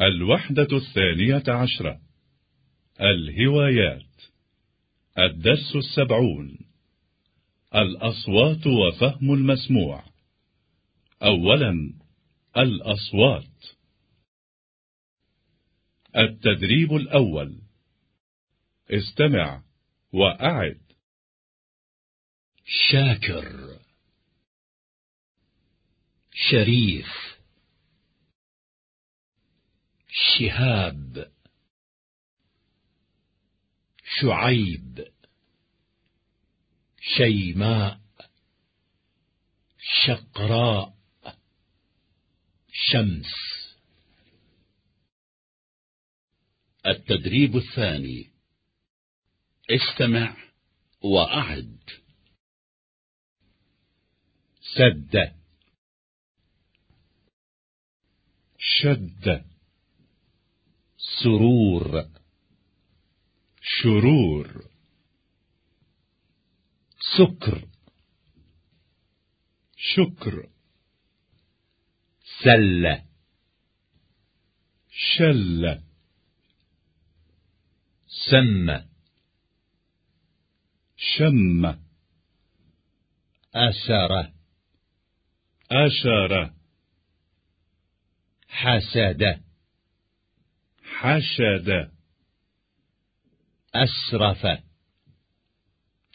الوحدة الثانية عشرة. الهوايات. الدرس السبعون. الأصوات وفهم المسموع. أولا الأصوات. التدريب الأول. استمع وأعد. شاكر. شريف. شهاب شعيب شيماء شقراء شمس. التدريب الثاني. استمع وأعد. سد. شد. سرور. شرور. سكر. شكر. سل. شل. سم شم. أسر أشر. حسد. حشد أسرف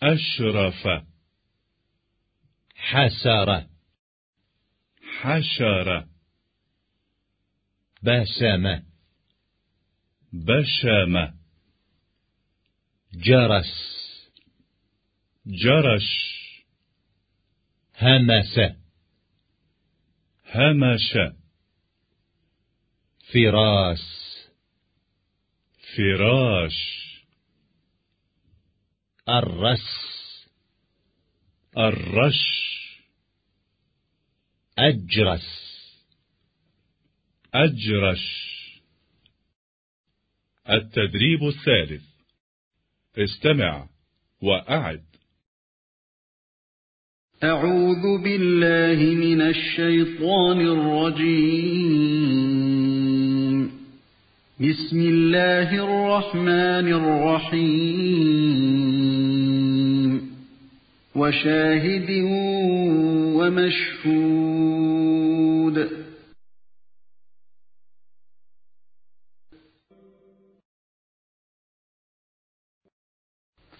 أشرف. حسر حشر. بسم بشم. جرس. جرش. همس. همش. فراس. فراش. الرس الرش. أجرس أجرش. التدريب الثالث. استمع وأعد. أعوذ بالله من الشيطان الرجيم. بسم الله الرحمن الرحيم. وشاهد ومشهود.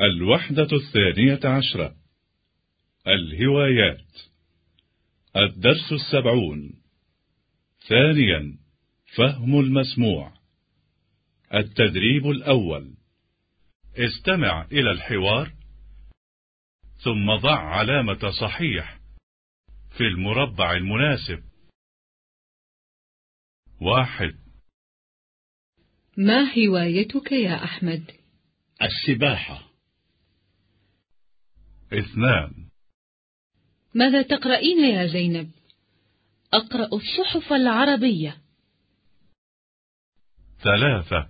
الوحدة الثانية عشرة. الهوايات. الدرس السبعون. ثانيا فهم المسموع. التدريب الأول. استمع إلى الحوار ثم ضع علامة صحيح في المربع المناسب. واحد. ما هوايتك يا أحمد؟ السباحة. اثنان ماذا تقرأين يا زينب؟ أقرأ الصحف العربية ثلاثة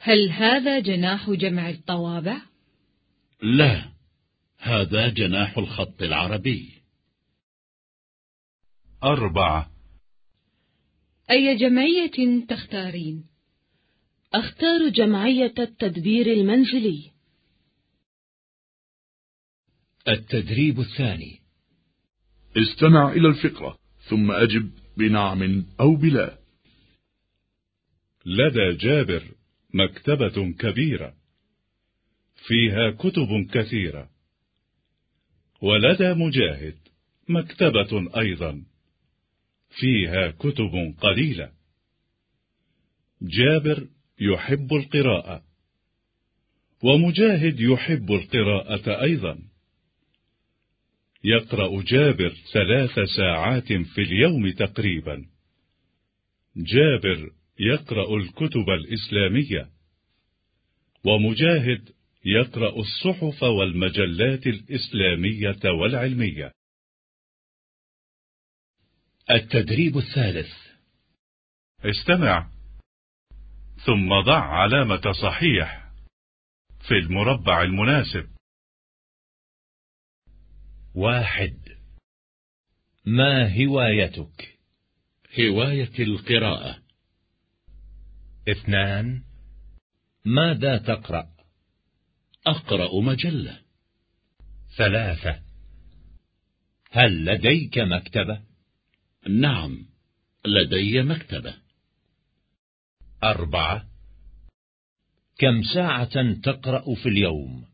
هل هذا جناح جمع الطوابع؟ لا هذا جناح الخط العربي أربعة أي جمعية تختارين؟ أختار جمعية التدبير المنزلي التدريب الثاني. استمع إلى الفقرة ثم أجب بنعم أو بلا. لدى جابر مكتبة كبيرة فيها كتب كثيرة ولدى مجاهد مكتبة أيضا فيها كتب قليلة. جابر يحب القراءة ومجاهد يحب القراءة أيضا. يقرأ جابر ثلاث ساعات في اليوم تقريبا. جابر يقرأ الكتب الإسلامية. ومجاهد يقرأ الصحف والمجلات الإسلامية والعلمية. التدريب الثالث. استمع. ثم ضع علامة صحيح في المربع المناسب. واحد. ما هوايتك؟ هواية القراءة. اثنان. ماذا تقرأ؟ أقرأ مجلة. ثلاثة. هل لديك مكتبة؟ نعم لدي مكتبة. أربعة. كم ساعة تقرأ في اليوم؟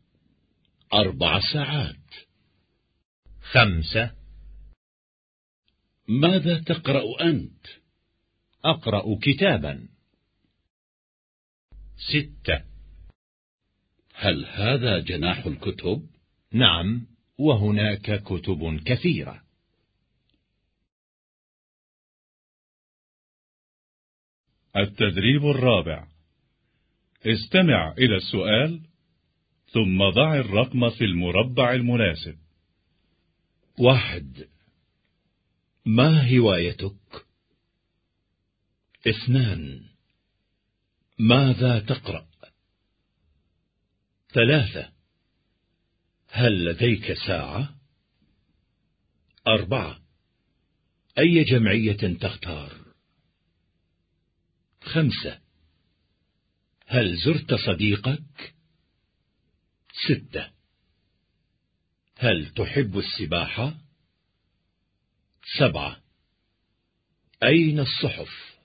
أربع ساعات. خمسة. ماذا تقرأ أنت؟ أقرأ كتابا. ستة. هل هذا جناح الكتب؟ نعم وهناك كتب كثيرة. التدريب الرابع. استمع إلى السؤال ثم ضع الرقم في المربع المناسب. واحد. ما هوايتك؟ اثنان. ماذا تقرأ؟ ثلاثة. هل لديك ساعة؟ أربعة. أي جمعية تختار؟ خمسة. هل زرت صديقك؟ ستة. هل تحب السباحة؟ سبعة. أين الصحف؟